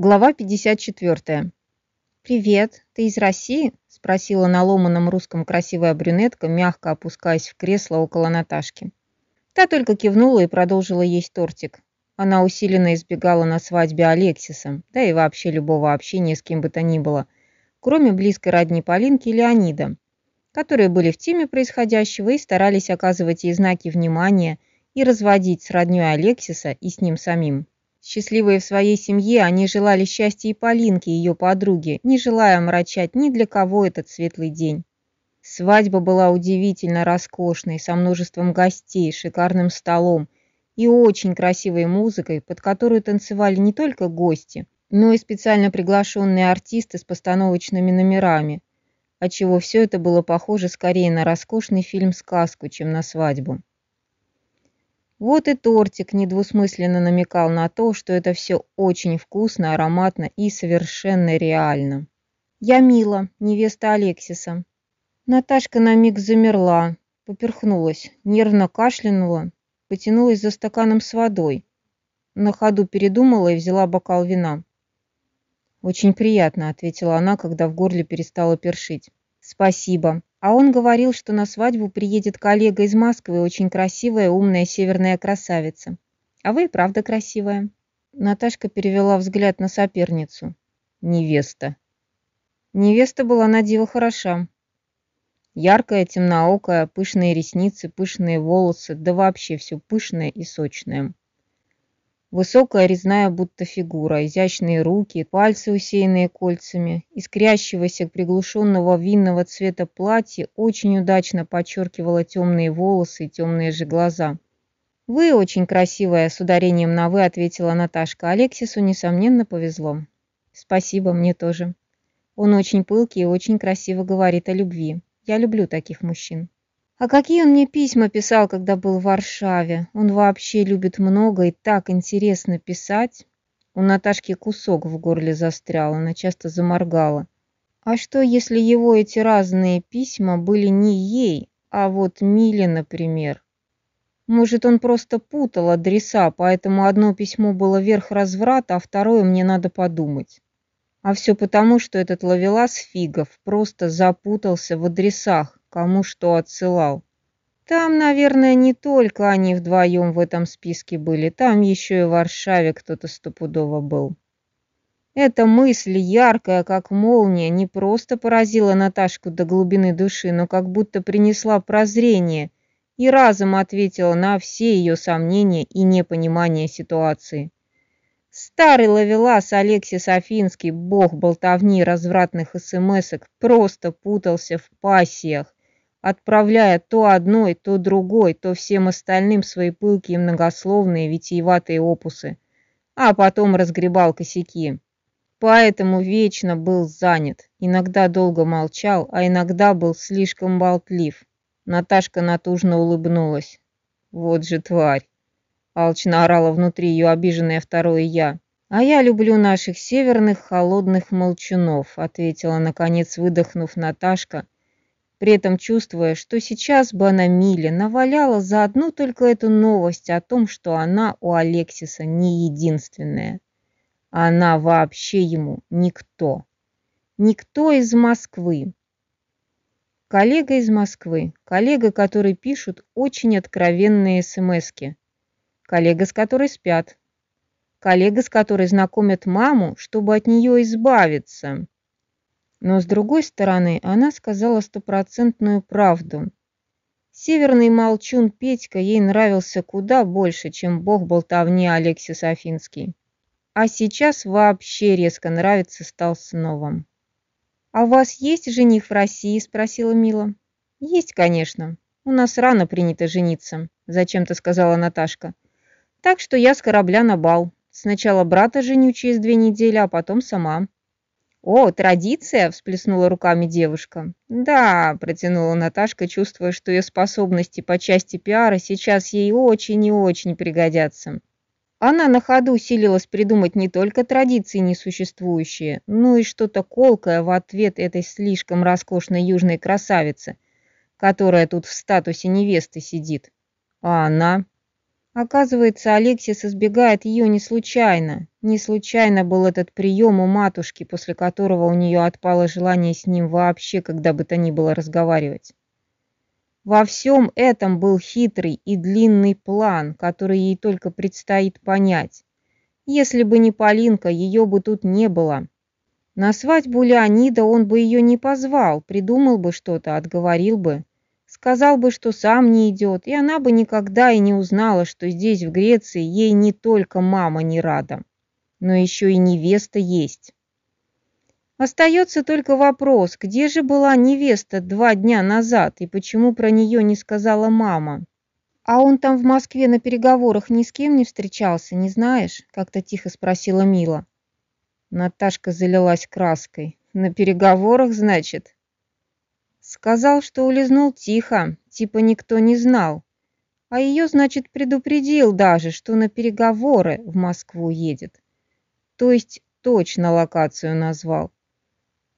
Глава 54. «Привет, ты из России?» – спросила на ломаном русском красивая брюнетка, мягко опускаясь в кресло около Наташки. Та только кивнула и продолжила есть тортик. Она усиленно избегала на свадьбе Алексиса, да и вообще любого общения с кем бы то ни было, кроме близкой родни Полинки и Леонида, которые были в теме происходящего и старались оказывать ей знаки внимания и разводить с роднёй Алексиса и с ним самим. Счастливые в своей семье, они желали счастья и Полинке, ее подруге, не желая омрачать ни для кого этот светлый день. Свадьба была удивительно роскошной, со множеством гостей, шикарным столом и очень красивой музыкой, под которую танцевали не только гости, но и специально приглашенные артисты с постановочными номерами, отчего все это было похоже скорее на роскошный фильм-сказку, чем на свадьбу. Вот и тортик недвусмысленно намекал на то, что это все очень вкусно, ароматно и совершенно реально. «Я Мила, невеста Алексиса». Наташка на миг замерла, поперхнулась, нервно кашлянула, потянулась за стаканом с водой. На ходу передумала и взяла бокал вина. «Очень приятно», — ответила она, когда в горле перестала першить. «Спасибо. А он говорил, что на свадьбу приедет коллега из Москвы, очень красивая, умная северная красавица. А вы и правда красивая. Наташка перевела взгляд на соперницу. Невеста. Невеста была на диво хороша. Яркая, темноокая, пышные ресницы, пышные волосы, да вообще все пышное и сочное. Высокая резная будто фигура, изящные руки, пальцы, усеянные кольцами, искрящегося приглушенного винного цвета платье очень удачно подчеркивало темные волосы и темные же глаза. «Вы очень красивая», — с ударением на «вы» ответила Наташка. Алексису, несомненно, повезло. «Спасибо, мне тоже. Он очень пылкий и очень красиво говорит о любви. Я люблю таких мужчин». А какие он мне письма писал, когда был в Варшаве. Он вообще любит много и так интересно писать. У Наташки кусок в горле застрял, она часто заморгала. А что, если его эти разные письма были не ей, а вот Миле, например? Может, он просто путал адреса, поэтому одно письмо было верх разврата, а второе мне надо подумать. А все потому, что этот ловелас Фигов просто запутался в адресах, кому что отсылал. Там, наверное, не только они вдвоем в этом списке были, там еще и в Варшаве кто-то стопудово был. Эта мысль, яркая, как молния, не просто поразила Наташку до глубины души, но как будто принесла прозрение и разом ответила на все ее сомнения и непонимание ситуации. Старый ловелас Алексис Афинский, бог болтовни развратных смс просто путался в пассиях, отправляя то одной, то другой, то всем остальным свои пылкие многословные витиеватые опусы, а потом разгребал косяки. Поэтому вечно был занят, иногда долго молчал, а иногда был слишком болтлив. Наташка натужно улыбнулась. Вот же тварь! Алчно орала внутри ее обиженное второе «я». «А я люблю наших северных холодных молчунов», ответила, наконец выдохнув Наташка, при этом чувствуя, что сейчас бы она Миле наваляла за одну только эту новость о том, что она у Алексиса не единственная. Она вообще ему никто. Никто из Москвы. Коллега из Москвы, коллега, который пишут очень откровенные смски, коллега, с которой спят, коллега, с которой знакомят маму, чтобы от нее избавиться. Но с другой стороны, она сказала стопроцентную правду. Северный молчун Петька ей нравился куда больше, чем бог болтовни Алексис Афинский. А сейчас вообще резко нравится стал снова. «А у вас есть жених в России?» – спросила Мила. «Есть, конечно. У нас рано принято жениться», – зачем-то сказала Наташка. «Так что я с корабля на бал. Сначала брата женю через две недели, а потом сама». «О, традиция!» – всплеснула руками девушка. «Да», – протянула Наташка, чувствуя, что ее способности по части пиара сейчас ей очень и очень пригодятся. Она на ходу усилилась придумать не только традиции несуществующие, но и что-то колкое в ответ этой слишком роскошной южной красавице, которая тут в статусе невесты сидит. А она? Оказывается, Алексис избегает ее не случайно. Не случайно был этот прием у матушки, после которого у нее отпало желание с ним вообще когда бы то ни было разговаривать. Во всем этом был хитрый и длинный план, который ей только предстоит понять. Если бы не Полинка, ее бы тут не было. На свадьбу Леонида он бы ее не позвал, придумал бы что-то, отговорил бы. Сказал бы, что сам не идет, и она бы никогда и не узнала, что здесь, в Греции, ей не только мама не рада, но еще и невеста есть. Остается только вопрос, где же была невеста два дня назад и почему про нее не сказала мама? А он там в Москве на переговорах ни с кем не встречался, не знаешь? Как-то тихо спросила Мила. Наташка залилась краской. На переговорах, значит? Сказал, что улизнул тихо, типа никто не знал. А ее, значит, предупредил даже, что на переговоры в Москву едет. То есть точно локацию назвал.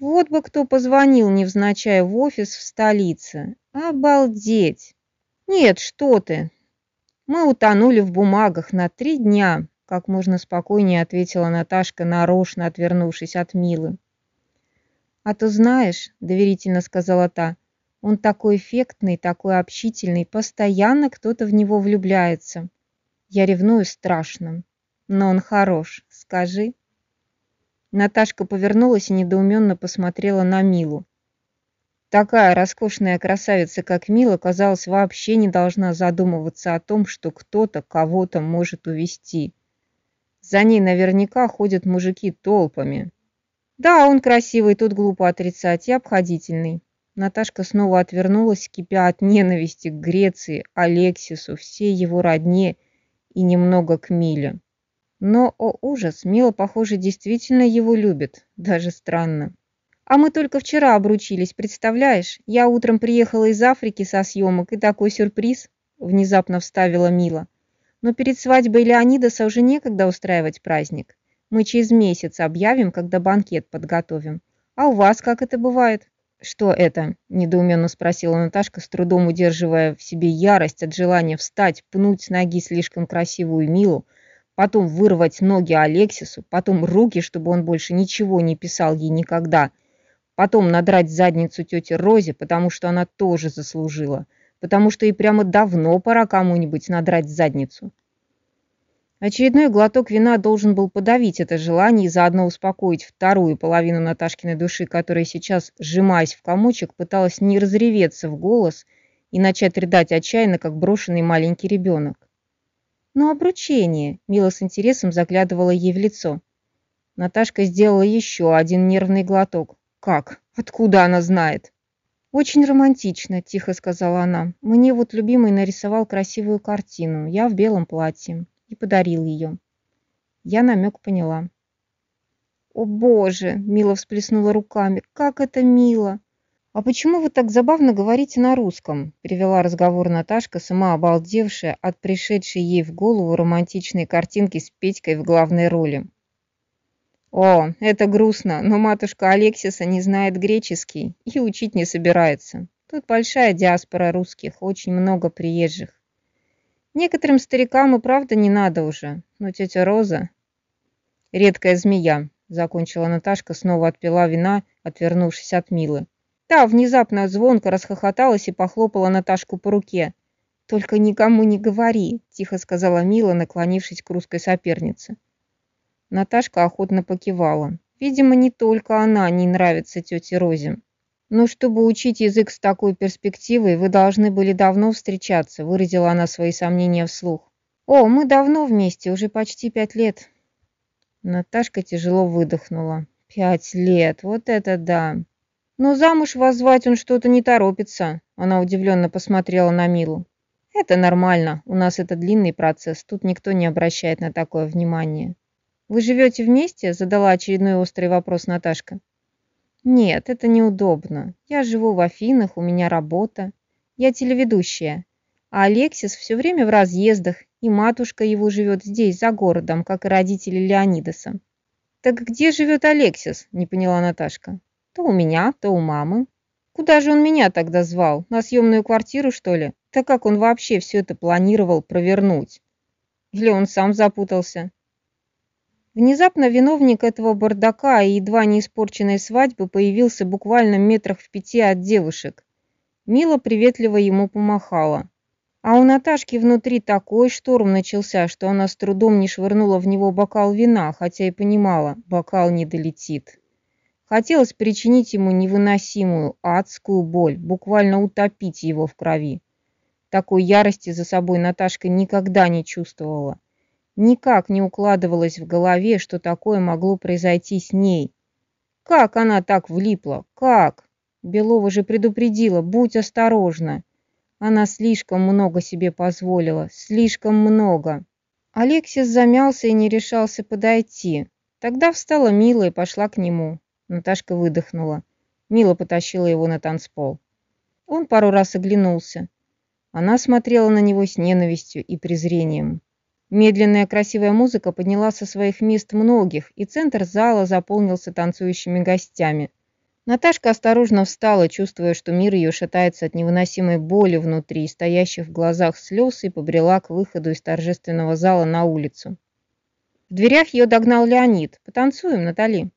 Вот бы кто позвонил невзначай в офис в столице. Обалдеть! Нет, что ты. Мы утонули в бумагах на три дня, как можно спокойнее ответила Наташка, нарочно отвернувшись от Милы. «А то знаешь», — доверительно сказала та, — «он такой эффектный, такой общительный, постоянно кто-то в него влюбляется. Я ревную страшно, но он хорош, скажи». Наташка повернулась и недоуменно посмотрела на Милу. Такая роскошная красавица, как Мила, казалось, вообще не должна задумываться о том, что кто-то кого-то может увести. За ней наверняка ходят мужики толпами. Да, он красивый, тут глупо отрицать, и обходительный. Наташка снова отвернулась, кипя от ненависти к Греции, Алексису, всей его родне и немного к Миле. Но, о ужас, Мила, похоже, действительно его любит, даже странно. А мы только вчера обручились, представляешь? Я утром приехала из Африки со съемок, и такой сюрприз, внезапно вставила Мила. Но перед свадьбой Леонидаса уже некогда устраивать праздник. Мы через месяц объявим, когда банкет подготовим. А у вас как это бывает? Что это? Недоуменно спросила Наташка, с трудом удерживая в себе ярость от желания встать, пнуть с ноги слишком красивую Милу, потом вырвать ноги Алексису, потом руки, чтобы он больше ничего не писал ей никогда, потом надрать задницу тете Розе, потому что она тоже заслужила, потому что ей прямо давно пора кому-нибудь надрать задницу. Очередной глоток вина должен был подавить это желание и заодно успокоить вторую половину Наташкиной души, которая сейчас, сжимаясь в комочек, пыталась не разреветься в голос и начать рыдать отчаянно, как брошенный маленький ребенок. «Но обручение!» – Мила с интересом заглядывала ей в лицо. Наташка сделала еще один нервный глоток. «Как? Откуда она знает?» «Очень романтично», – тихо сказала она. «Мне вот любимый нарисовал красивую картину. Я в белом платье и подарил ее. Я намек поняла. «О боже!» – Мила всплеснула руками. «Как это мило!» «А почему вы так забавно говорите на русском?» – перевела разговор Наташка, сама обалдевшая от пришедшей ей в голову романтичной картинки с Петькой в главной роли. «О, это грустно, но матушка Алексиса не знает греческий и учить не собирается. Тут большая диаспора русских, очень много приезжих. Некоторым старикам и правда не надо уже, но тетя Роза... Редкая змея, закончила Наташка, снова отпила вина, отвернувшись от Милы. Та внезапно звонко расхохоталась и похлопала Наташку по руке. «Только никому не говори», – тихо сказала Мила, наклонившись к русской сопернице. Наташка охотно покивала. Видимо, не только она не нравится тете Розе. Но чтобы учить язык с такой перспективой, вы должны были давно встречаться, выразила она свои сомнения вслух. О, мы давно вместе, уже почти пять лет. Наташка тяжело выдохнула. Пять лет, вот это да. Но замуж вас звать он что-то не торопится. Она удивленно посмотрела на Милу. Это нормально, у нас это длинный процесс, тут никто не обращает на такое внимание. Вы живете вместе? Задала очередной острый вопрос Наташка. Нет, это неудобно. Я живу в Афинах, у меня работа. Я телеведущая. А Алексис все время в разъездах, и матушка его живет здесь, за городом, как и родители Леонидаса. Так где живет Алексис? Не поняла Наташка. То у меня, то у мамы. Куда же он меня тогда звал? На съемную квартиру, что ли? Так как он вообще все это планировал провернуть? Или он сам запутался? Внезапно виновник этого бардака и едва не испорченной свадьбы появился буквально метрах в пяти от девушек. Мила приветливо ему помахала. А у Наташки внутри такой шторм начался, что она с трудом не швырнула в него бокал вина, хотя и понимала, бокал не долетит. Хотелось причинить ему невыносимую, адскую боль, буквально утопить его в крови. Такой ярости за собой Наташка никогда не чувствовала. Никак не укладывалось в голове, что такое могло произойти с ней. Как она так влипла? Как? Белова же предупредила, будь осторожна. Она слишком много себе позволила, слишком много. Алексис замялся и не решался подойти. Тогда встала Мила и пошла к нему. Наташка выдохнула. Мила потащила его на танцпол. Он пару раз оглянулся. Она смотрела на него с ненавистью и презрением. Медленная красивая музыка подняла со своих мест многих, и центр зала заполнился танцующими гостями. Наташка осторожно встала, чувствуя, что мир ее шатается от невыносимой боли внутри стоящих в глазах слез, и побрела к выходу из торжественного зала на улицу. В дверях ее догнал Леонид. «Потанцуем, Натали?»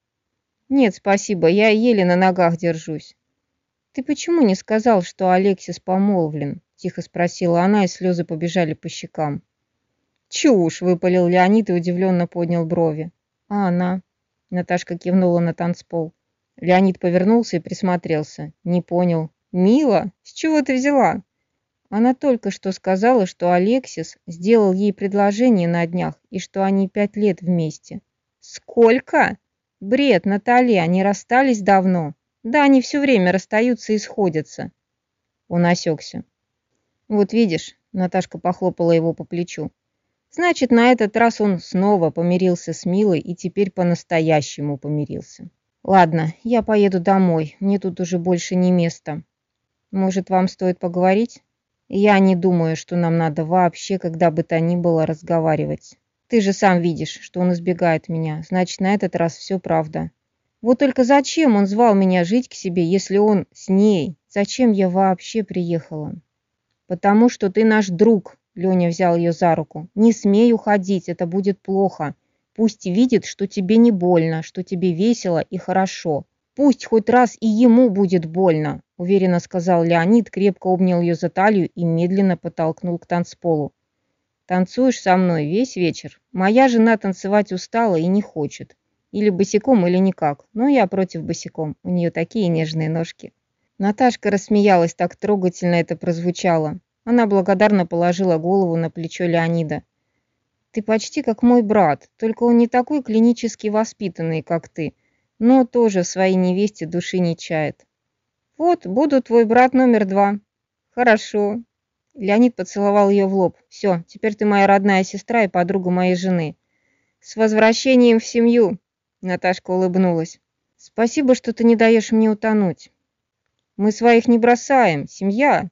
«Нет, спасибо, я еле на ногах держусь». «Ты почему не сказал, что Алексис помолвлен?» – тихо спросила она, и слезы побежали по щекам. «Чушь!» – выпалил Леонид и удивленно поднял брови. «А она?» – Наташка кивнула на танцпол. Леонид повернулся и присмотрелся. «Не понял. Мила? С чего ты взяла?» Она только что сказала, что Алексис сделал ей предложение на днях и что они пять лет вместе. «Сколько?» Бред, Натали, они расстались давно. Да, они все время расстаются и сходятся. Он осекся. Вот видишь, Наташка похлопала его по плечу. Значит, на этот раз он снова помирился с Милой и теперь по-настоящему помирился. Ладно, я поеду домой, мне тут уже больше не место. Может, вам стоит поговорить? Я не думаю, что нам надо вообще, когда бы то ни было, разговаривать. Ты же сам видишь, что он избегает меня. Значит, на этот раз все правда. Вот только зачем он звал меня жить к себе, если он с ней? Зачем я вообще приехала? Потому что ты наш друг, Леня взял ее за руку. Не смей уходить, это будет плохо. Пусть видит, что тебе не больно, что тебе весело и хорошо. Пусть хоть раз и ему будет больно, уверенно сказал Леонид, крепко обнял ее за талию и медленно подтолкнул к танцполу. Танцуешь со мной весь вечер. Моя жена танцевать устала и не хочет. Или босиком, или никак. Но я против босиком. У нее такие нежные ножки. Наташка рассмеялась, так трогательно это прозвучало. Она благодарно положила голову на плечо Леонида. «Ты почти как мой брат, только он не такой клинически воспитанный, как ты, но тоже своей невесте души не чает. Вот, буду твой брат номер два». «Хорошо, Леонид поцеловал ее в лоб. «Все, теперь ты моя родная сестра и подруга моей жены». «С возвращением в семью!» Наташка улыбнулась. «Спасибо, что ты не даешь мне утонуть. Мы своих не бросаем. Семья.